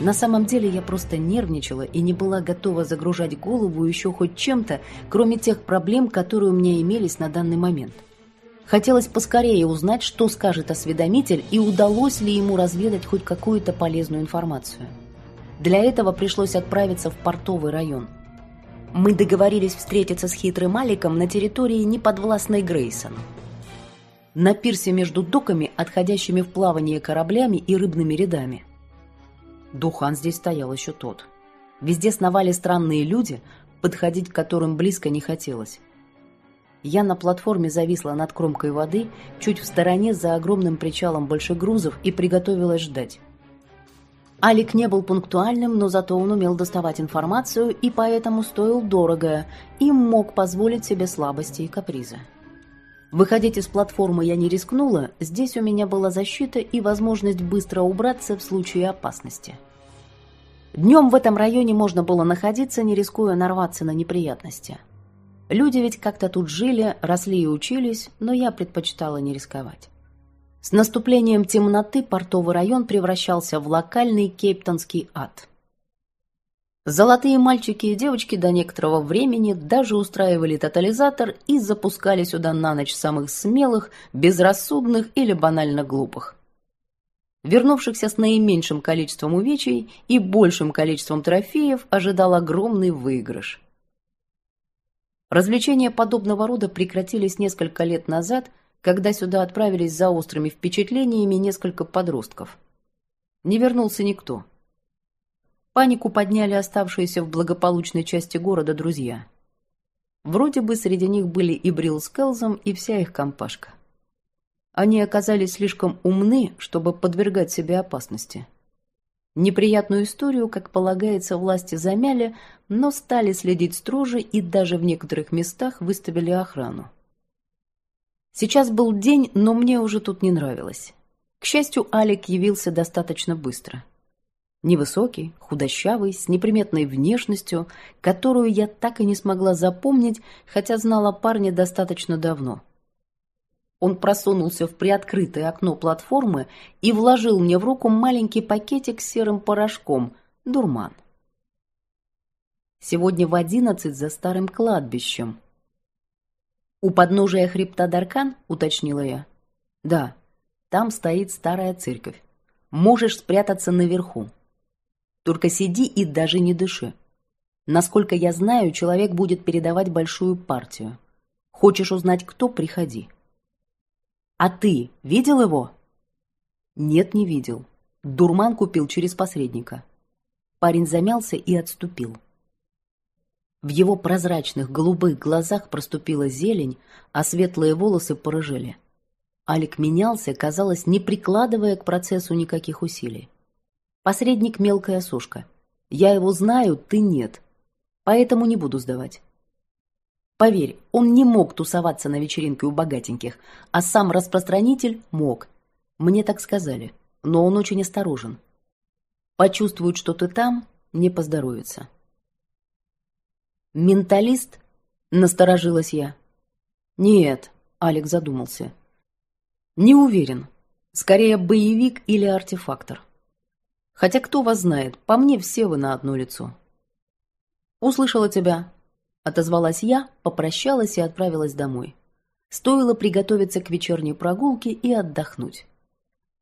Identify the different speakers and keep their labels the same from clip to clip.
Speaker 1: На самом деле я просто нервничала и не была готова загружать голову еще хоть чем-то, кроме тех проблем, которые у меня имелись на данный момент. Хотелось поскорее узнать, что скажет осведомитель и удалось ли ему разведать хоть какую-то полезную информацию. Для этого пришлось отправиться в портовый район. Мы договорились встретиться с хитрым Аликом на территории неподвластной Грейсону. На пирсе между доками, отходящими в плавание кораблями и рыбными рядами – Духан здесь стоял еще тот. Везде сновали странные люди, подходить к которым близко не хотелось. Я на платформе зависла над кромкой воды, чуть в стороне за огромным причалом большегрузов и приготовилась ждать. Алик не был пунктуальным, но зато он умел доставать информацию и поэтому стоил дорого и мог позволить себе слабости и капризы. Выходить из платформы я не рискнула, здесь у меня была защита и возможность быстро убраться в случае опасности. Днем в этом районе можно было находиться, не рискуя нарваться на неприятности. Люди ведь как-то тут жили, росли и учились, но я предпочитала не рисковать. С наступлением темноты портовый район превращался в локальный кейптонский ад – Золотые мальчики и девочки до некоторого времени даже устраивали тотализатор и запускали сюда на ночь самых смелых, безрассудных или банально глупых. Вернувшихся с наименьшим количеством увечий и большим количеством трофеев ожидал огромный выигрыш. Развлечения подобного рода прекратились несколько лет назад, когда сюда отправились за острыми впечатлениями несколько подростков. Не вернулся никто – Панику подняли оставшиеся в благополучной части города друзья. Вроде бы среди них были и Брилл с Келзом, и вся их компашка. Они оказались слишком умны, чтобы подвергать себе опасности. Неприятную историю, как полагается, власти замяли, но стали следить строже и даже в некоторых местах выставили охрану. Сейчас был день, но мне уже тут не нравилось. К счастью, Алик явился достаточно быстро. Невысокий, худощавый, с неприметной внешностью, которую я так и не смогла запомнить, хотя знала парня достаточно давно. Он просунулся в приоткрытое окно платформы и вложил мне в руку маленький пакетик с серым порошком, дурман. Сегодня в одиннадцать за старым кладбищем. «У подножия хребта Даркан?» — уточнила я. «Да, там стоит старая церковь. Можешь спрятаться наверху. Только сиди и даже не дыши. Насколько я знаю, человек будет передавать большую партию. Хочешь узнать, кто, приходи. А ты видел его? Нет, не видел. Дурман купил через посредника. Парень замялся и отступил. В его прозрачных голубых глазах проступила зелень, а светлые волосы порыжели. Алик менялся, казалось, не прикладывая к процессу никаких усилий. Посредник – мелкая сушка. Я его знаю, ты нет. Поэтому не буду сдавать. Поверь, он не мог тусоваться на вечеринке у богатеньких, а сам распространитель мог. Мне так сказали, но он очень осторожен. Почувствует, что ты там, не поздоровится. «Менталист?» – насторожилась я. «Нет», – Алекс задумался. «Не уверен. Скорее, боевик или артефактор». Хотя кто вас знает, по мне все вы на одно лицо. «Услышала тебя», — отозвалась я, попрощалась и отправилась домой. Стоило приготовиться к вечерней прогулке и отдохнуть.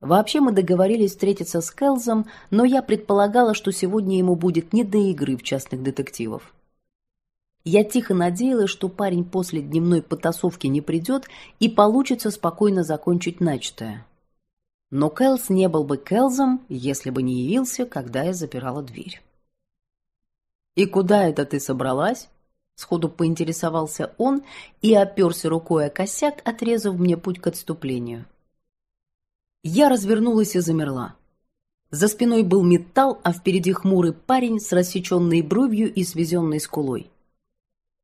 Speaker 1: Вообще мы договорились встретиться с Келзом, но я предполагала, что сегодня ему будет не до игры в частных детективов. Я тихо надеялась, что парень после дневной потасовки не придет и получится спокойно закончить начатое. Но Кэлс не был бы Кэлзом, если бы не явился, когда я запирала дверь. «И куда это ты собралась?» Сходу поинтересовался он и оперся рукой о косяк, отрезав мне путь к отступлению. Я развернулась и замерла. За спиной был металл, а впереди хмурый парень с рассеченной бровью и свезенной скулой.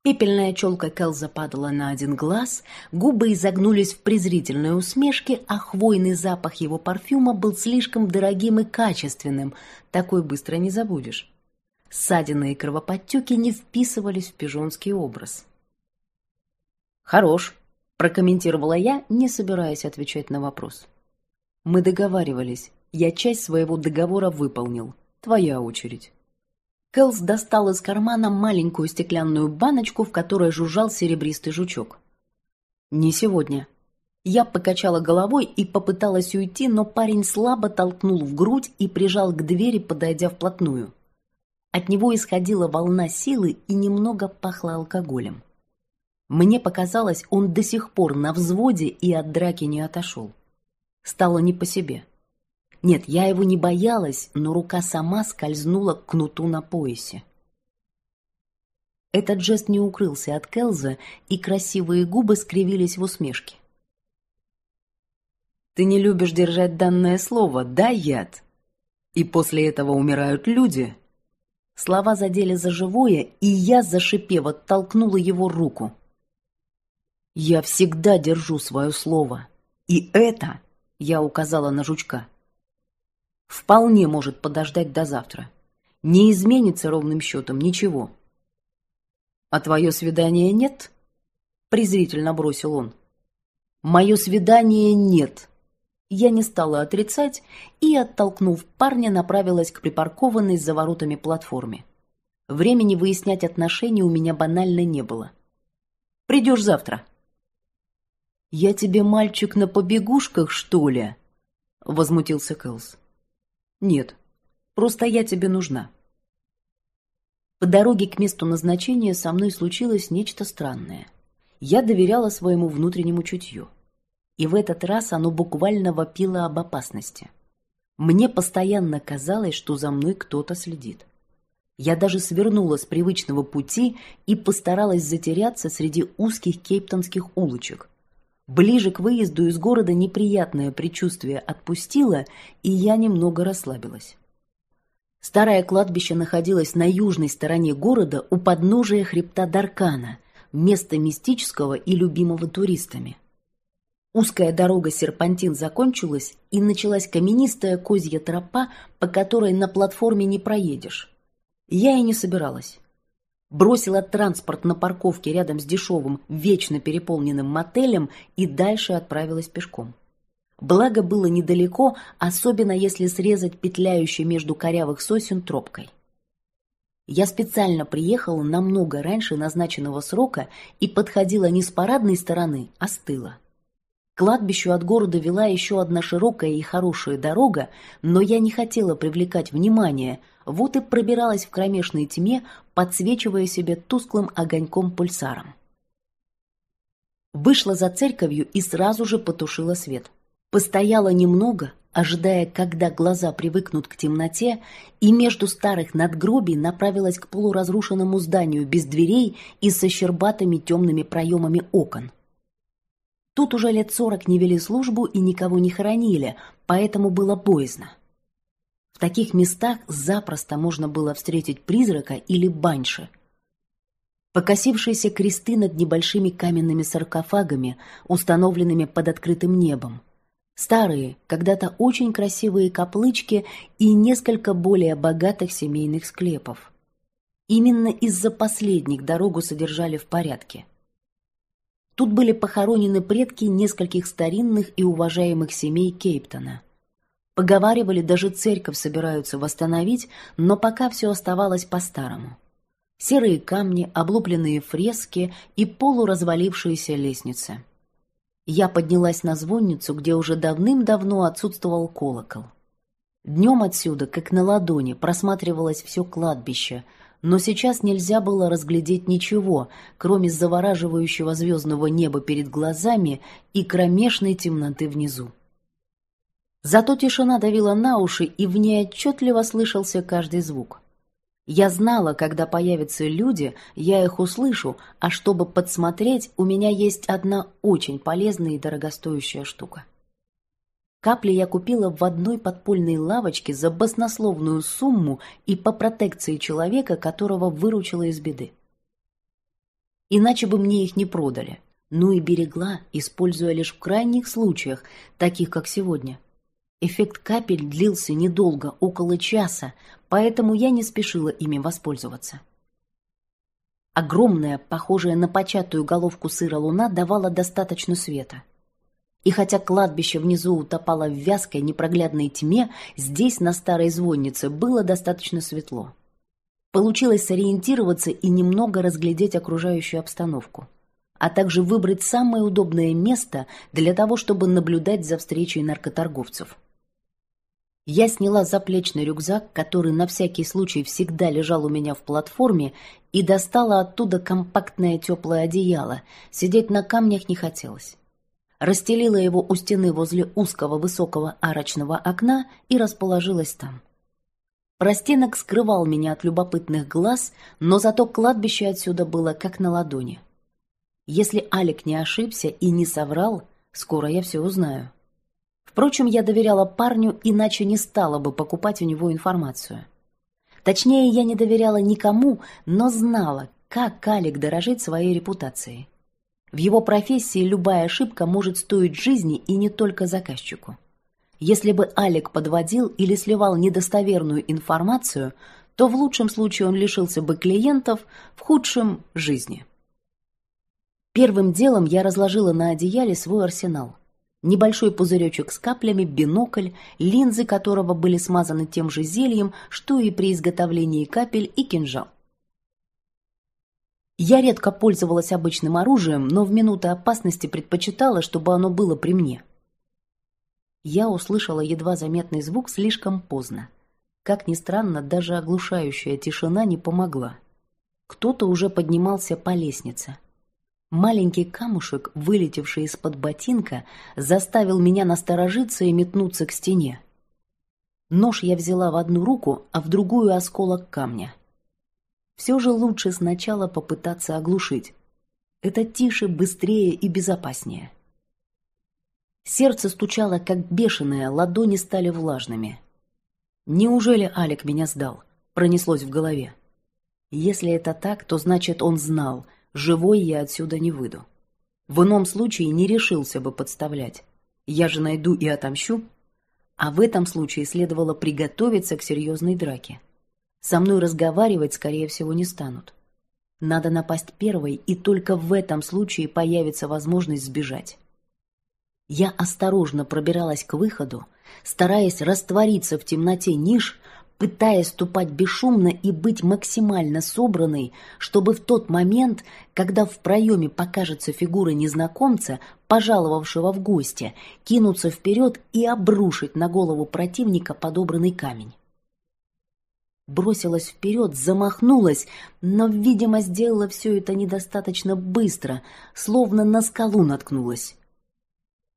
Speaker 1: Пепельная челка Келза падала на один глаз, губы изогнулись в презрительной усмешке, а хвойный запах его парфюма был слишком дорогим и качественным. Такой быстро не забудешь. Ссадины и кровоподтеки не вписывались в пижонский образ. «Хорош», — прокомментировала я, не собираясь отвечать на вопрос. «Мы договаривались. Я часть своего договора выполнил.
Speaker 2: Твоя очередь.
Speaker 1: Кэлс достал из кармана маленькую стеклянную баночку, в которой жужжал серебристый жучок. «Не сегодня». Я покачала головой и попыталась уйти, но парень слабо толкнул в грудь и прижал к двери, подойдя вплотную. От него исходила волна силы и немного пахло алкоголем. Мне показалось, он до сих пор на взводе и от драки не отошел. Стало не по себе. Нет, я его не боялась, но рука сама скользнула к кнуту на поясе. Этот жест не укрылся от Келза, и красивые губы скривились в усмешке.
Speaker 2: «Ты не любишь держать данное слово, да, яд? И после этого умирают люди?»
Speaker 1: Слова задели за живое, и я, зашипев, оттолкнула его руку. «Я всегда держу свое слово. И это...» — я указала на жучка вполне может подождать до завтра. Не изменится ровным счетом ничего.
Speaker 2: «А твое свидание нет?» — презрительно бросил он.
Speaker 1: «Мое свидание нет». Я не стала отрицать и, оттолкнув парня, направилась к припаркованной за воротами платформе. Времени выяснять отношения у меня банально не было. «Придешь завтра». «Я тебе мальчик на побегушках, что ли?» — возмутился Кэлс. Нет, просто я тебе нужна. По дороге к месту назначения со мной случилось нечто странное. Я доверяла своему внутреннему чутью. И в этот раз оно буквально вопило об опасности. Мне постоянно казалось, что за мной кто-то следит. Я даже свернула с привычного пути и постаралась затеряться среди узких кейптонских улочек, Ближе к выезду из города неприятное предчувствие отпустило, и я немного расслабилась. Старое кладбище находилось на южной стороне города у подножия хребта Даркана, места мистического и любимого туристами. Узкая дорога серпантин закончилась, и началась каменистая козья тропа, по которой на платформе не проедешь. Я и не собиралась бросила транспорт на парковке рядом с дешевым, вечно переполненным мотелем и дальше отправилась пешком. Благо было недалеко, особенно если срезать петляющей между корявых сосен тропкой. Я специально приехала намного раньше назначенного срока и подходила не с парадной стороны, а с тыла. К кладбищу от города вела еще одна широкая и хорошая дорога, но я не хотела привлекать внимание, вот и пробиралась в кромешной тьме, подсвечивая себе тусклым огоньком-пульсаром. Вышла за церковью и сразу же потушила свет. Постояла немного, ожидая, когда глаза привыкнут к темноте, и между старых надгробий направилась к полуразрушенному зданию без дверей и со щербатыми темными проемами окон. Тут уже лет сорок не вели службу и никого не хоронили, поэтому было боязно. В таких местах запросто можно было встретить призрака или баньши. Покосившиеся кресты над небольшими каменными саркофагами, установленными под открытым небом. Старые, когда-то очень красивые каплычки и несколько более богатых семейных склепов. Именно из-за последних дорогу содержали в порядке – Тут были похоронены предки нескольких старинных и уважаемых семей Кейптона. Поговаривали, даже церковь собираются восстановить, но пока все оставалось по-старому. Серые камни, облупленные фрески и полуразвалившиеся лестницы. Я поднялась на звонницу, где уже давным-давно отсутствовал колокол. Днем отсюда, как на ладони, просматривалось все кладбище – но сейчас нельзя было разглядеть ничего, кроме завораживающего звездного неба перед глазами и кромешной темноты внизу. Зато тишина давила на уши, и в ней отчетливо слышался каждый звук. Я знала, когда появятся люди, я их услышу, а чтобы подсмотреть, у меня есть одна очень полезная и дорогостоящая штука. Капли я купила в одной подпольной лавочке за баснословную сумму и по протекции человека, которого выручила из беды. Иначе бы мне их не продали. Ну и берегла, используя лишь в крайних случаях, таких как сегодня. Эффект капель длился недолго, около часа, поэтому я не спешила ими воспользоваться. Огромная, похожая на початую головку сыра луна давала достаточно света. И хотя кладбище внизу утопало в вязкой непроглядной тьме, здесь, на старой звоннице, было достаточно светло. Получилось сориентироваться и немного разглядеть окружающую обстановку, а также выбрать самое удобное место для того, чтобы наблюдать за встречей наркоторговцев. Я сняла заплечный рюкзак, который на всякий случай всегда лежал у меня в платформе, и достала оттуда компактное теплое одеяло. Сидеть на камнях не хотелось расстелила его у стены возле узкого высокого арочного окна и расположилась там. Простенок скрывал меня от любопытных глаз, но зато кладбище отсюда было как на ладони. Если Алик не ошибся и не соврал, скоро я все узнаю. Впрочем, я доверяла парню, иначе не стала бы покупать у него информацию. Точнее, я не доверяла никому, но знала, как Алик дорожит своей репутацией. В его профессии любая ошибка может стоить жизни и не только заказчику. Если бы Алик подводил или сливал недостоверную информацию, то в лучшем случае он лишился бы клиентов, в худшем – жизни. Первым делом я разложила на одеяле свой арсенал. Небольшой пузыречек с каплями, бинокль, линзы которого были смазаны тем же зельем, что и при изготовлении капель и кинжал. Я редко пользовалась обычным оружием, но в минуты опасности предпочитала, чтобы оно было при мне. Я услышала едва заметный звук слишком поздно. Как ни странно, даже оглушающая тишина не помогла. Кто-то уже поднимался по лестнице. Маленький камушек, вылетевший из-под ботинка, заставил меня насторожиться и метнуться к стене. Нож я взяла в одну руку, а в другую осколок камня. Все же лучше сначала попытаться оглушить. Это тише, быстрее и безопаснее. Сердце стучало, как бешеное, ладони стали влажными. «Неужели Алик меня сдал?» — пронеслось в голове. Если это так, то значит он знал, живой я отсюда не выйду. В ином случае не решился бы подставлять. Я же найду и отомщу. А в этом случае следовало приготовиться к серьезной драке. Со мной разговаривать, скорее всего, не станут. Надо напасть первой, и только в этом случае появится возможность сбежать. Я осторожно пробиралась к выходу, стараясь раствориться в темноте ниш, пытаясь ступать бесшумно и быть максимально собранной, чтобы в тот момент, когда в проеме покажется фигура незнакомца, пожаловавшего в гости, кинуться вперед и обрушить на голову противника подобранный камень бросилась вперед, замахнулась, но, видимо, сделала все это недостаточно быстро, словно на скалу наткнулась.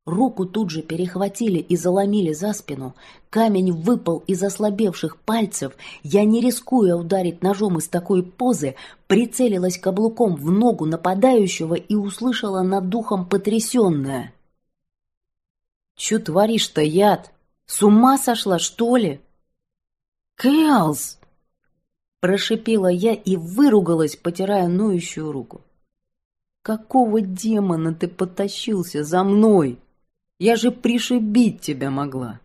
Speaker 1: Руку тут же перехватили и заломили за спину. Камень выпал из ослабевших пальцев. Я, не рискуя ударить ножом из такой позы, прицелилась каблуком в ногу нападающего и услышала над духом потрясенное. «Че творишь-то, яд? С ума сошла, что ли?» «Кэлс!» Прошипела я и выругалась, потирая ноющую руку. «Какого демона ты потащился за мной? Я же пришибить тебя могла!»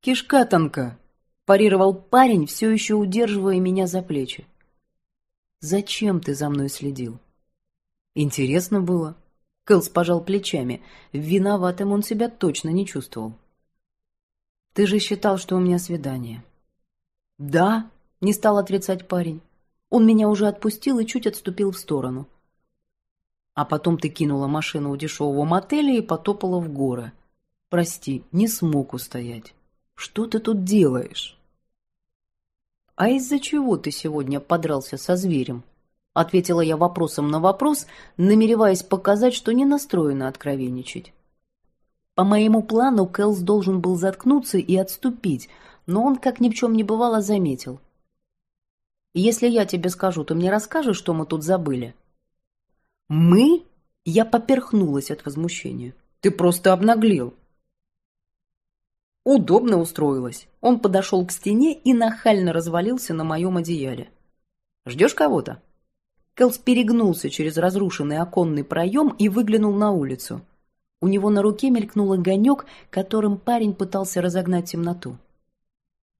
Speaker 1: «Кишка тонка!» – парировал парень, все еще удерживая меня за плечи. «Зачем ты за мной следил?» «Интересно было». Кэлс пожал плечами. Виноватым он себя точно не чувствовал. «Ты же считал, что у меня свидание». «Да», — не стал отрицать парень. Он меня уже отпустил и чуть отступил в сторону. А потом ты кинула машину у дешевого мотеля и потопала в горы. Прости, не смог устоять. Что ты тут делаешь? А из-за чего ты сегодня подрался со зверем? Ответила я вопросом на вопрос, намереваясь показать, что не настроена откровенничать. По моему плану Кэлс должен был заткнуться и отступить, но он, как ни в чем не бывало, заметил. «Если я тебе скажу, ты мне расскажешь, что мы тут забыли?» «Мы?» Я поперхнулась от возмущения. «Ты просто обнаглел!» Удобно устроилась. Он подошел к стене и нахально развалился на моем одеяле. «Ждешь кого-то?» Кэлс перегнулся через разрушенный оконный проем и выглянул на улицу. У него на руке мелькнул огонек, которым парень пытался разогнать темноту.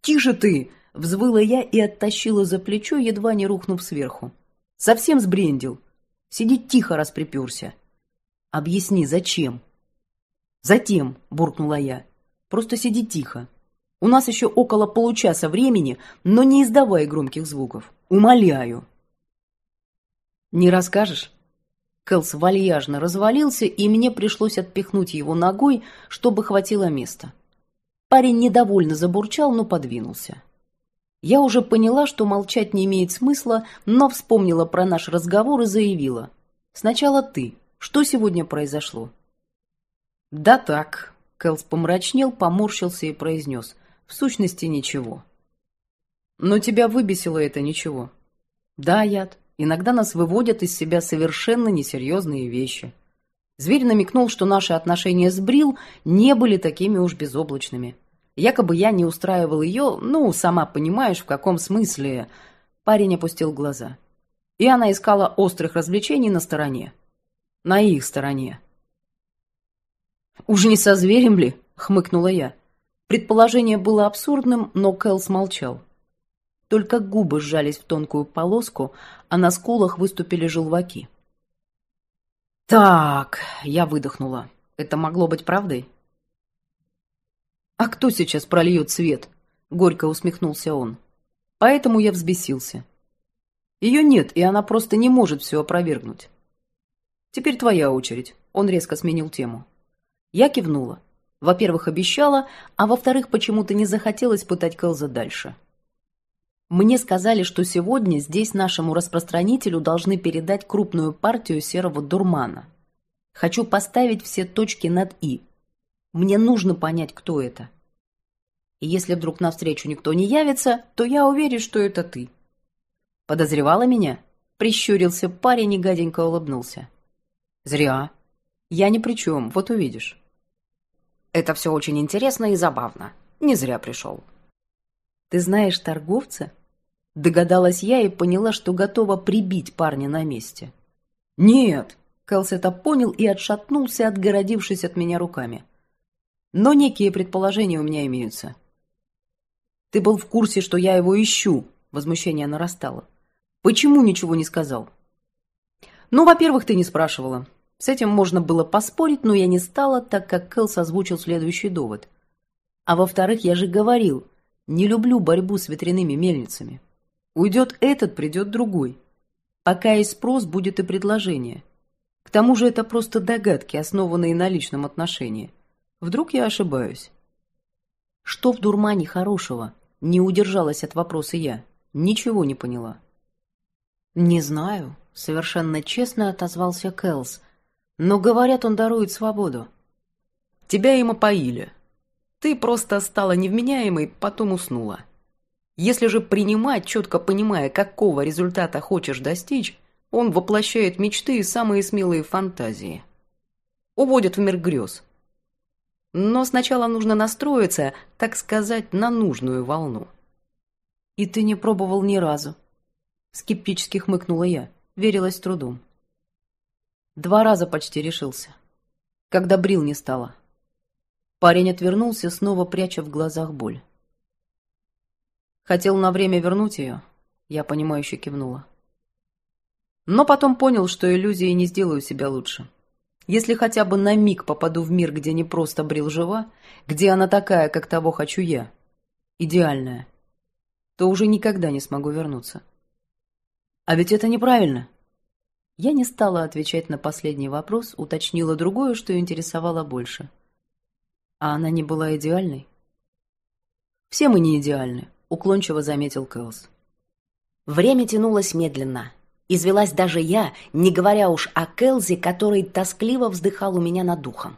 Speaker 1: «Тише ты!» — взвыла я и оттащила за плечо, едва не рухнув сверху. «Совсем сбрендил. Сиди тихо, раз приперся. Объясни, зачем?»
Speaker 2: «Затем», — буркнула я, — «просто сиди тихо. У нас еще около получаса времени, но не издавай громких звуков. Умоляю». «Не расскажешь?» Кэлс вальяжно развалился, и мне пришлось отпихнуть его ногой, чтобы хватило места. Парень недовольно забурчал, но подвинулся. Я уже поняла, что молчать не имеет смысла, но вспомнила про наш разговор и заявила. «Сначала ты. Что сегодня произошло?» «Да так», — Кэлс помрачнел, поморщился и произнес. «В сущности, ничего». «Но тебя выбесило это ничего». «Да, яд. Иногда нас выводят из себя совершенно несерьезные вещи». Зверь намекнул, что наши отношения с Брил не были такими уж безоблачными. Якобы я не устраивал ее, ну, сама понимаешь, в каком смысле. Парень опустил глаза. И она искала острых развлечений на стороне. На их стороне. «Уж не со зверем ли?» — хмыкнула я. Предположение было абсурдным, но Кэл смолчал. Только губы сжались в тонкую полоску, а на скулах выступили желваки. «Так», — я выдохнула. «Это могло быть правдой?» «А кто сейчас прольет свет?» — горько усмехнулся он. «Поэтому я взбесился. Ее нет, и она просто не может все опровергнуть. Теперь твоя очередь». Он резко сменил тему. Я кивнула. Во-первых, обещала, а во-вторых, почему-то не захотелось пытать Кэлза дальше. Мне сказали, что сегодня здесь нашему распространителю должны передать крупную партию серого дурмана. Хочу поставить все точки над «и», мне нужно понять, кто это. И если вдруг навстречу никто не явится, то я уверен, что это ты. Подозревала меня? Прищурился парень и гаденько улыбнулся. Зря. Я ни при чем, вот увидишь. Это все очень интересно и забавно. Не зря пришел. Ты знаешь торговца? Догадалась я и поняла, что готова прибить парня на месте. Нет, Кэлс это понял и отшатнулся, отгородившись от меня руками. Но некие предположения у меня имеются. Ты был в курсе, что я его ищу? Возмущение нарастало. Почему ничего не сказал? Ну, во-первых, ты не спрашивала. С этим можно было поспорить, но я не стала, так как Кэлс озвучил следующий довод. А во-вторых, я же говорил, не люблю борьбу с ветряными мельницами. Уйдет этот, придет другой. Пока есть спрос, будет и предложение. К тому же это просто догадки, основанные на личном отношении. Вдруг я ошибаюсь? Что в дурмане хорошего? Не удержалась от вопроса я. Ничего не поняла. Не знаю, совершенно честно отозвался Кэлс. Но, говорят, он дарует свободу. Тебя им опоили. Ты просто стала невменяемой, потом уснула. Если же принимать, четко понимая, какого результата хочешь достичь, он воплощает мечты и самые смелые фантазии. Уводит в мир грез, но сначала нужно настроиться, так сказать, на нужную волну. «И ты не пробовал ни разу?» Скептически хмыкнула я, верилась трудом. Два раза почти решился. Когда брил не стало. Парень отвернулся, снова пряча в глазах боль. Хотел на время вернуть ее, я понимающе кивнула. Но потом понял, что иллюзии не сделаю себя лучше. Если хотя бы на миг попаду в мир, где не просто Брил жива, где она такая, как того хочу я, идеальная, то уже никогда не смогу вернуться. А ведь это неправильно. Я не стала отвечать на последний вопрос, уточнила другое, что интересовало больше. А она не была идеальной? Все мы не идеальны, уклончиво заметил Кэлс.
Speaker 1: Время тянулось медленно, Извелась даже я, не говоря уж о Келзи, который тоскливо вздыхал у меня над духом.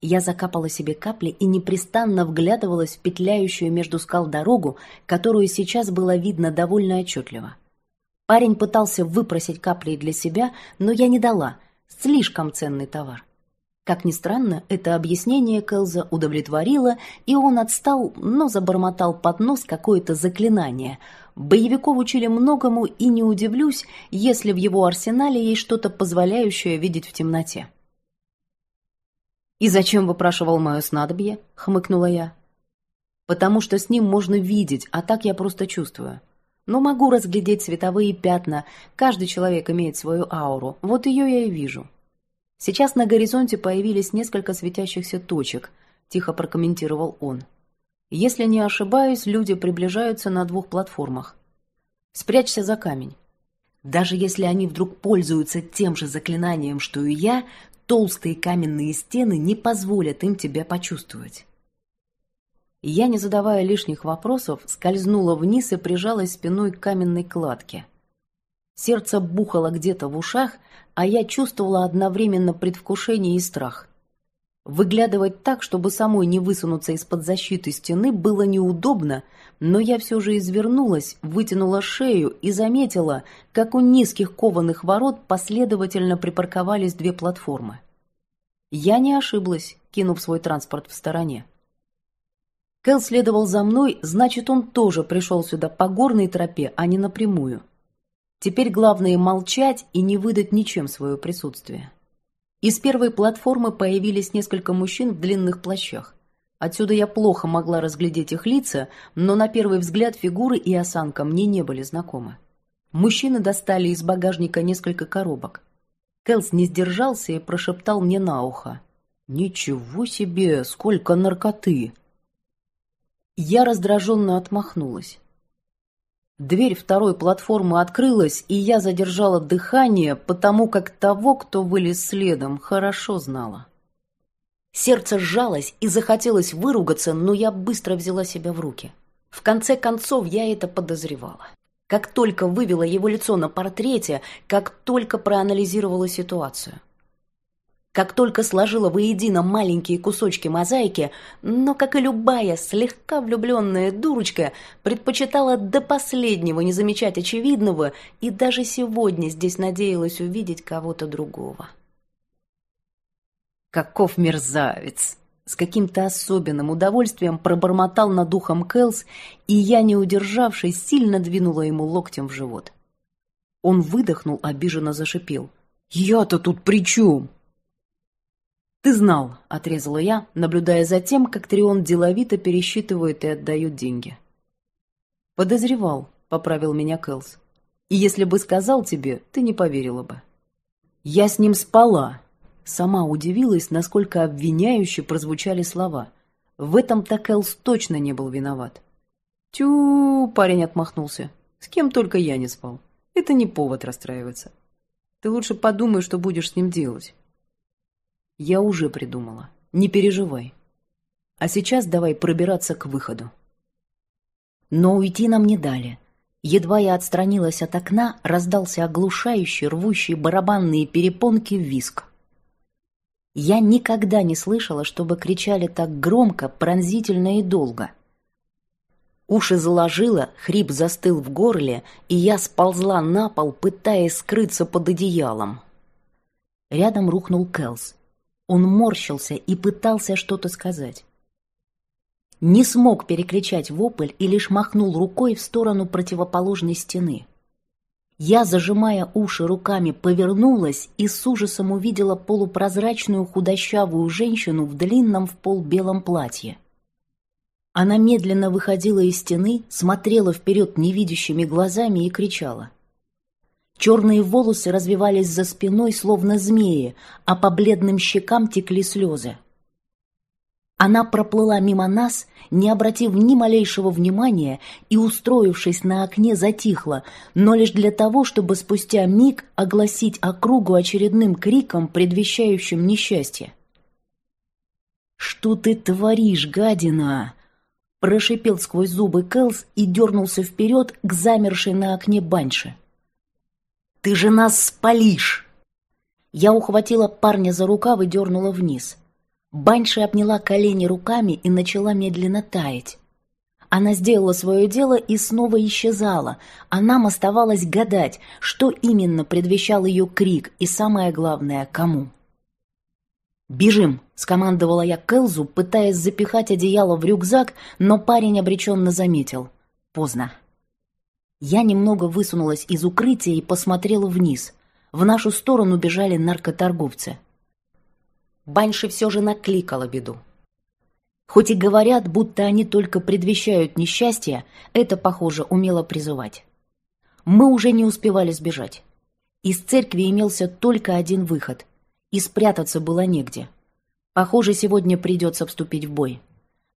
Speaker 1: Я закапала себе капли и непрестанно вглядывалась в петляющую между скал дорогу, которую сейчас было видно довольно отчетливо. Парень пытался выпросить капли для себя, но я не дала. Слишком ценный товар. Как ни странно, это объяснение Келза удовлетворило, и он отстал, но забормотал под нос какое-то заклинание — Боевиков учили многому, и не удивлюсь, если в его арсенале есть что-то, позволяющее видеть в темноте. «И зачем выпрашивал мое снадобье?» — хмыкнула я. «Потому что с ним можно видеть, а так я просто чувствую. Но могу разглядеть цветовые пятна, каждый человек имеет свою ауру, вот ее я и вижу. Сейчас на горизонте появились несколько светящихся точек, тихо прокомментировал он. Если не ошибаюсь, люди приближаются на двух платформах. Спрячься за камень. Даже если они вдруг пользуются тем же заклинанием, что и я, толстые каменные стены не позволят им тебя почувствовать. Я, не задавая лишних вопросов, скользнула вниз и прижалась спиной к каменной кладке. Сердце бухало где-то в ушах, а я чувствовала одновременно предвкушение и страх. Выглядывать так, чтобы самой не высунуться из-под защиты стены, было неудобно, но я все же извернулась, вытянула шею и заметила, как у низких кованых ворот последовательно припарковались две платформы. Я не ошиблась, кинув свой транспорт в стороне. Кэл следовал за мной, значит, он тоже пришел сюда по горной тропе, а не напрямую. Теперь главное молчать и не выдать ничем свое присутствие. Из первой платформы появились несколько мужчин в длинных плащах. Отсюда я плохо могла разглядеть их лица, но на первый взгляд фигуры и осанка мне не были знакомы. Мужчины достали из багажника несколько коробок. Кэлс не сдержался и прошептал мне на ухо. «Ничего себе, сколько наркоты!» Я раздраженно отмахнулась. Дверь второй платформы открылась, и я задержала дыхание, потому как того, кто вылез следом, хорошо знала. Сердце сжалось и захотелось выругаться, но я быстро взяла себя в руки. В конце концов, я это подозревала. Как только вывела его лицо на портрете, как только проанализировала ситуацию как только сложила воедино маленькие кусочки мозаики, но, как и любая слегка влюбленная дурочка, предпочитала до последнего не замечать очевидного и даже сегодня здесь надеялась увидеть кого-то другого. «Каков мерзавец!» С каким-то особенным удовольствием пробормотал над ухом Кэлс, и я, не удержавшись, сильно двинула ему локтем в живот. Он выдохнул, обиженно зашипел. «Я-то тут при чем?» «Ты знал», — отрезала я, наблюдая за тем, как Трион деловито пересчитывает и отдает деньги. «Подозревал», — поправил меня Кэлс. «И если бы сказал тебе, ты не поверила бы». «Я с ним спала», — сама удивилась, насколько обвиняюще прозвучали слова. В этом-то Кэлс точно не был виноват. «Тю», — парень отмахнулся, — «с кем только я не спал. Это не повод расстраиваться. Ты лучше подумай, что будешь с ним делать». Я уже придумала. Не переживай. А сейчас давай пробираться к выходу. Но уйти нам не дали. Едва я отстранилась от окна, раздался оглушающий, рвущий барабанные перепонки виск. Я никогда не слышала, чтобы кричали так громко, пронзительно и долго. Уши заложило, хрип застыл в горле, и я сползла на пол, пытаясь скрыться под одеялом. Рядом рухнул Кэлс. Он морщился и пытался что-то сказать. Не смог перекричать вопль и лишь махнул рукой в сторону противоположной стены. Я, зажимая уши руками, повернулась и с ужасом увидела полупрозрачную худощавую женщину в длинном в пол белом платье. Она медленно выходила из стены, смотрела вперед невидящими глазами и кричала. Черные волосы развивались за спиной, словно змеи, а по бледным щекам текли слезы. Она проплыла мимо нас, не обратив ни малейшего внимания и, устроившись на окне, затихла, но лишь для того, чтобы спустя миг огласить округу очередным криком, предвещающим несчастье. «Что ты творишь, гадина?» Прошипел сквозь зубы Кэлс и дернулся вперед к замершей на окне баньше. Ты же нас спалишь!» Я ухватила парня за рукав и дернула вниз. Баньша обняла колени руками и начала медленно таять. Она сделала свое дело и снова исчезала, а нам оставалось гадать, что именно предвещал ее крик и, самое главное, кому. «Бежим!» — скомандовала я Келзу, пытаясь запихать одеяло в рюкзак, но парень обреченно заметил. «Поздно». Я немного высунулась из укрытия и посмотрела вниз. В нашу сторону бежали наркоторговцы. Банши все же накликала беду. Хоть и говорят, будто они только предвещают несчастье, это, похоже, умело призывать. Мы уже не успевали сбежать. Из церкви имелся только один выход. И спрятаться было негде. Похоже, сегодня придется вступить в бой.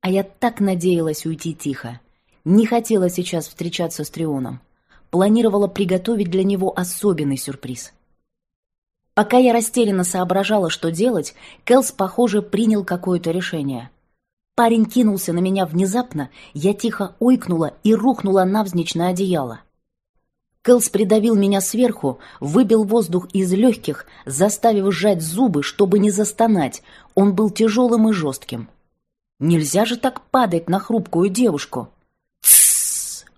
Speaker 1: А я так надеялась уйти тихо. Не хотела сейчас встречаться с Трионом. Планировала приготовить для него особенный сюрприз. Пока я растерянно соображала, что делать, Келс, похоже, принял какое-то решение. Парень кинулся на меня внезапно, я тихо ойкнула и рухнула навзничь на одеяло. Келс придавил меня сверху, выбил воздух из легких, заставив сжать зубы, чтобы не застонать. Он был тяжелым и жестким. Нельзя же так падать на хрупкую девушку.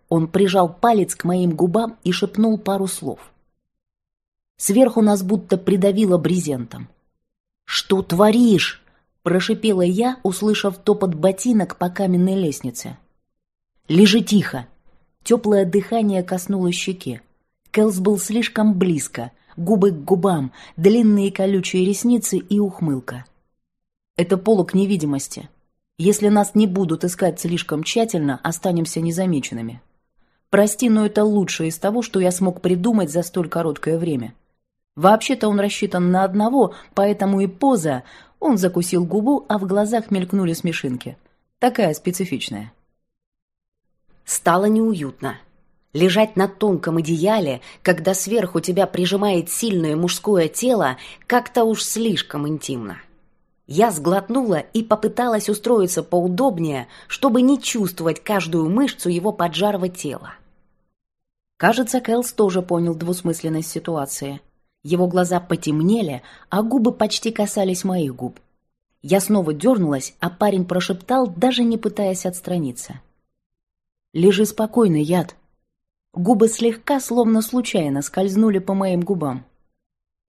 Speaker 1: Он прижал палец к моим губам и шепнул пару слов. Сверху нас будто придавило брезентом. «Что творишь?» – прошипела я, услышав топот ботинок по каменной лестнице. «Лежи тихо!» Теплое дыхание коснулось щеки. Кэлс был слишком близко, губы к губам, длинные колючие ресницы и ухмылка. Это полок невидимости. Если нас не будут искать слишком тщательно, останемся незамеченными. Прости, но это лучшее из того, что я смог придумать за столь короткое время. Вообще-то он рассчитан на одного, поэтому и поза... Он закусил губу, а в глазах мелькнули смешинки. Такая специфичная. Стало неуютно. Лежать на тонком одеяле, когда сверху тебя прижимает сильное мужское тело, как-то уж слишком интимно. Я сглотнула и попыталась устроиться поудобнее, чтобы не чувствовать каждую мышцу его поджарого тела. Кажется, Кэлс тоже понял двусмысленность ситуации. Его глаза потемнели, а губы почти касались моих губ. Я снова дернулась, а парень прошептал, даже не пытаясь отстраниться. Лежи спокойно, яд. Губы слегка, словно случайно, скользнули по моим губам.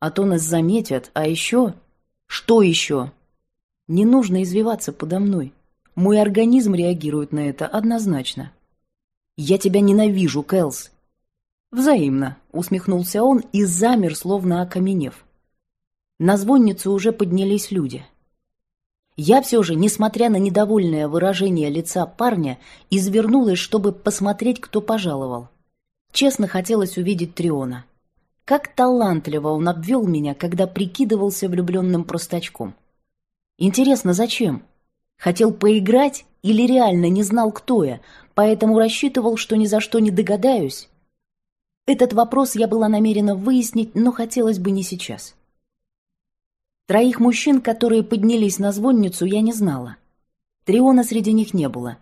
Speaker 1: А то нас заметят, а еще... Что еще? Не нужно извиваться подо мной. Мой организм реагирует на это однозначно. Я тебя ненавижу, Кэлс. Взаимно, усмехнулся он и замер, словно окаменев. На звонницу уже поднялись люди. Я все же, несмотря на недовольное выражение лица парня, извернулась, чтобы посмотреть, кто пожаловал. Честно хотелось увидеть Триона. Как талантливо он обвел меня, когда прикидывался влюбленным простачком. Интересно, зачем? Хотел поиграть или реально не знал, кто я, поэтому рассчитывал, что ни за что не догадаюсь? Этот вопрос я была намерена выяснить, но хотелось бы не сейчас. Троих мужчин, которые поднялись на звонницу, я не знала. Триона среди них не было.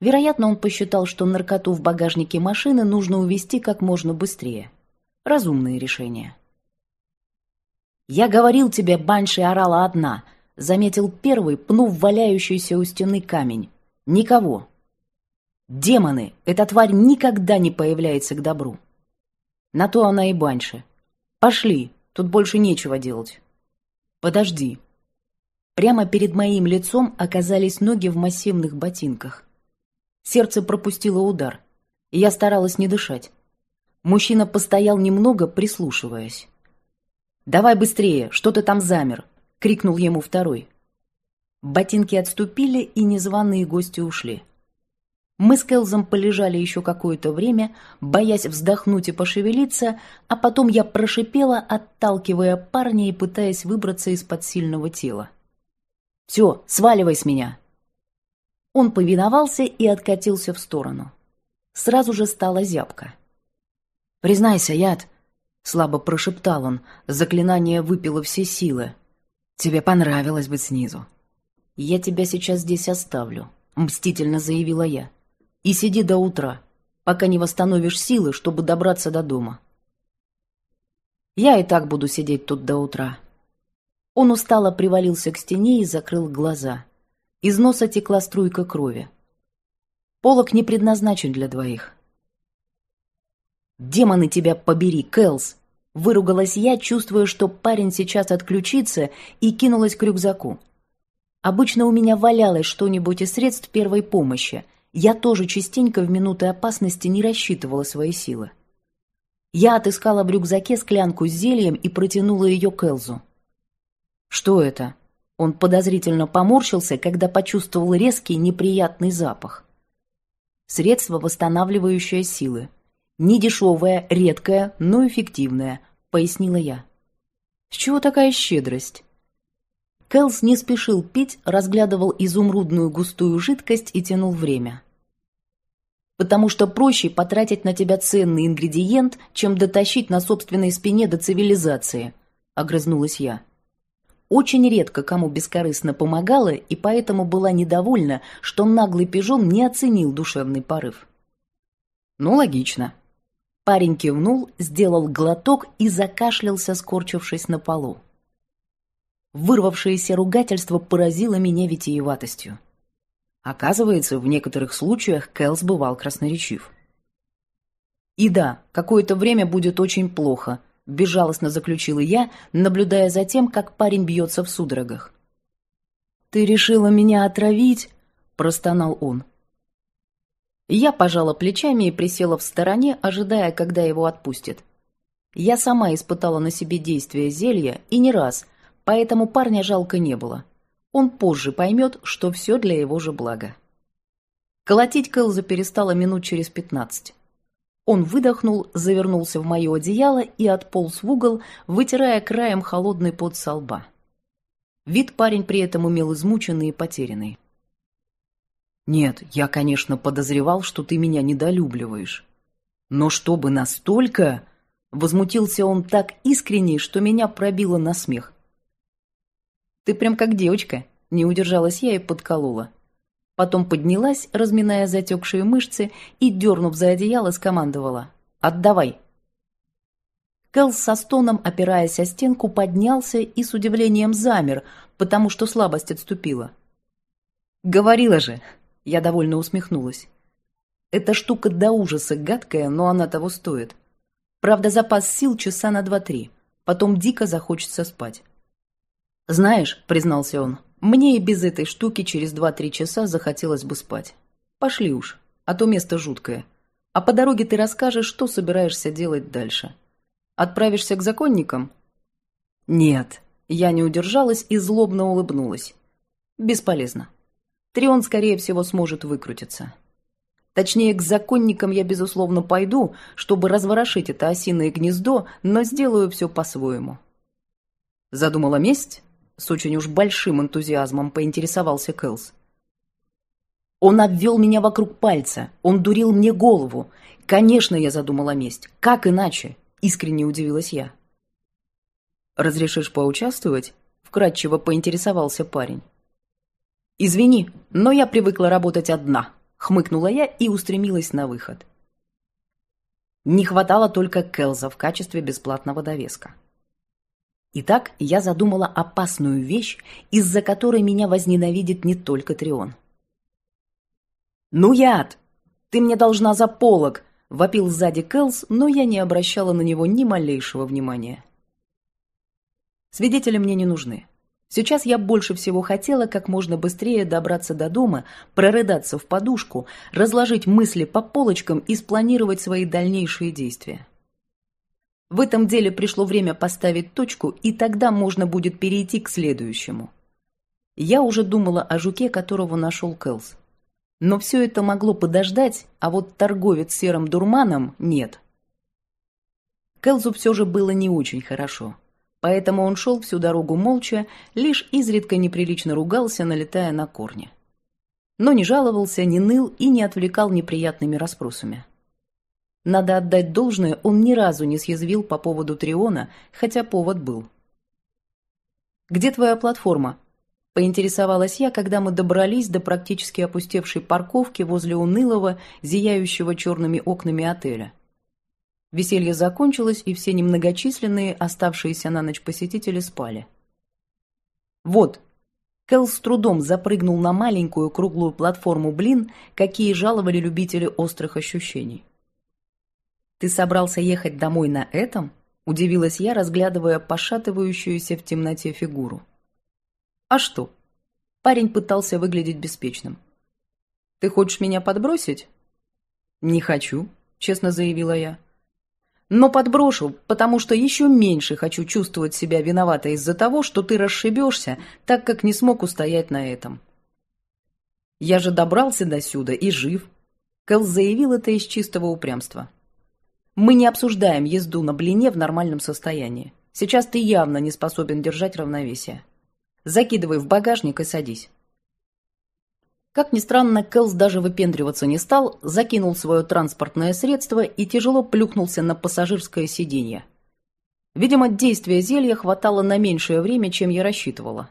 Speaker 1: Вероятно, он посчитал, что наркоту в багажнике машины нужно увезти как можно быстрее. Разумные решения. «Я говорил тебе, Банши орала одна», — заметил первый, пнув валяющийся у стены камень. «Никого». «Демоны! Эта тварь никогда не появляется к добру». На то она и Банши. «Пошли, тут больше нечего делать». «Подожди». Прямо перед моим лицом оказались ноги в массивных ботинках. Сердце пропустило удар, и я старалась не дышать. Мужчина постоял немного, прислушиваясь. «Давай быстрее, что ты там замер?» — крикнул ему второй. Ботинки отступили, и незваные гости ушли. Мы с Келзом полежали еще какое-то время, боясь вздохнуть и пошевелиться, а потом я прошипела, отталкивая парня и пытаясь выбраться из-под сильного тела. «Все, сваливай с меня!» Он повиновался и откатился в сторону. Сразу же стала зябка. «Признайся, яд!» — слабо прошептал он. Заклинание выпило все силы. «Тебе понравилось быть снизу». «Я тебя сейчас здесь оставлю», — мстительно заявила я и сиди до утра, пока не восстановишь силы, чтобы добраться до дома. Я и так буду сидеть тут до утра. Он устало привалился к стене и закрыл глаза. Из носа текла струйка крови. Полок не предназначен для двоих. «Демоны тебя побери, Кэлс!» Выругалась я, чувствуя, что парень сейчас отключится, и кинулась к рюкзаку. Обычно у меня валялось что-нибудь из средств первой помощи — я тоже частенько в минуты опасности не рассчитывала свои силы. Я отыскала в рюкзаке склянку с зельем и протянула ее к Элзу. «Что это?» Он подозрительно поморщился, когда почувствовал резкий неприятный запах. «Средство, восстанавливающее силы. Не дешевое, редкое, но эффективное», — пояснила я. «С чего такая щедрость?» Кэлс не спешил пить, разглядывал изумрудную густую жидкость и тянул время. «Потому что проще потратить на тебя ценный ингредиент, чем дотащить на собственной спине до цивилизации», — огрызнулась я. Очень редко кому бескорыстно помогала, и поэтому была недовольна, что наглый пижон не оценил душевный порыв. «Ну, логично». Парень кивнул, сделал глоток и закашлялся, скорчившись на полу. Вырвавшееся ругательство поразило меня витиеватостью. Оказывается, в некоторых случаях Кэлс бывал красноречив. «И да, какое-то время будет очень плохо», – безжалостно заключила я, наблюдая за тем, как парень бьется в судорогах. «Ты решила меня отравить?» – простонал он. Я пожала плечами и присела в стороне, ожидая, когда его отпустят. Я сама испытала на себе действие зелья, и не раз – поэтому парня жалко не было. Он позже поймет, что все для его же блага. Колотить Кэлза перестала минут через пятнадцать. Он выдохнул, завернулся в мое одеяло и отполз в угол, вытирая краем холодный пот со лба. Вид парень при этом имел измученный и потерянный. «Нет, я, конечно, подозревал, что ты меня недолюбливаешь. Но чтобы настолько...» Возмутился он так искренне, что меня пробило на смех. Ты прям как девочка. Не удержалась я и подколола. Потом поднялась, разминая затекшие мышцы, и, дернув за одеяло, скомандовала. «Отдавай!» Кэл со стоном, опираясь о стенку, поднялся и с удивлением замер, потому что слабость отступила. «Говорила же!» — я довольно усмехнулась. «Эта штука до ужаса гадкая, но она того стоит. Правда, запас сил часа на два-три. Потом дико захочется спать. «Знаешь», — признался он, — «мне и без этой штуки через два-три часа захотелось бы спать. Пошли уж, а то место жуткое. А по дороге ты расскажешь, что собираешься делать дальше. Отправишься к законникам?» «Нет», — я не удержалась и злобно улыбнулась. «Бесполезно. Трион, скорее всего, сможет выкрутиться. Точнее, к законникам я, безусловно, пойду, чтобы разворошить это осиное гнездо, но сделаю все по-своему». Задумала месть? С очень уж большим энтузиазмом поинтересовался Кэлс. Он обвел меня вокруг пальца, он дурил мне голову. Конечно, я задумала месть. Как иначе? Искренне удивилась я. «Разрешишь поучаствовать?» — вкратчиво поинтересовался парень. «Извини, но я привыкла работать одна», — хмыкнула я и устремилась на выход. Не хватало только Келза в качестве бесплатного довеска. Итак, я задумала опасную вещь, из-за которой меня возненавидит не только Трион. «Ну, яд! Ты мне должна за полог!» — вопил сзади Кэлс, но я не обращала на него ни малейшего внимания. Свидетели мне не нужны. Сейчас я больше всего хотела как можно быстрее добраться до дома, прорыдаться в подушку, разложить мысли по полочкам и спланировать свои дальнейшие действия. В этом деле пришло время поставить точку, и тогда можно будет перейти к следующему. Я уже думала о жуке, которого нашел Кэлс. Но все это могло подождать, а вот торговец серым дурманом нет. Кэлзу все же было не очень хорошо. Поэтому он шел всю дорогу молча, лишь изредка неприлично ругался, налетая на корни. Но не жаловался, не ныл и не отвлекал неприятными расспросами. Надо отдать должное, он ни разу не съязвил по поводу Триона, хотя повод был. «Где твоя платформа?» – поинтересовалась я, когда мы добрались до практически опустевшей парковки возле унылого, зияющего черными окнами отеля. Веселье закончилось, и все немногочисленные, оставшиеся на ночь посетители, спали. «Вот», Кэл с трудом запрыгнул на маленькую круглую платформу блин, какие жаловали любители острых ощущений. «Ты собрался ехать домой на этом?» – удивилась я, разглядывая пошатывающуюся в темноте фигуру. «А что?» Парень пытался выглядеть беспечным. «Ты хочешь меня подбросить?» «Не хочу», – честно заявила я. «Но подброшу, потому что еще меньше хочу чувствовать себя виноватой из-за того, что ты расшибешься, так как не смог устоять на этом». «Я же добрался до сюда и жив», – Кэл заявил это из чистого упрямства. Мы не обсуждаем езду на блине в нормальном состоянии. Сейчас ты явно не способен держать равновесие.
Speaker 2: Закидывай в багажник и садись. Как ни странно, Кэлс даже выпендриваться не стал, закинул свое транспортное средство и тяжело плюхнулся на пассажирское сиденье. Видимо, действия зелья хватало на меньшее время, чем я рассчитывала.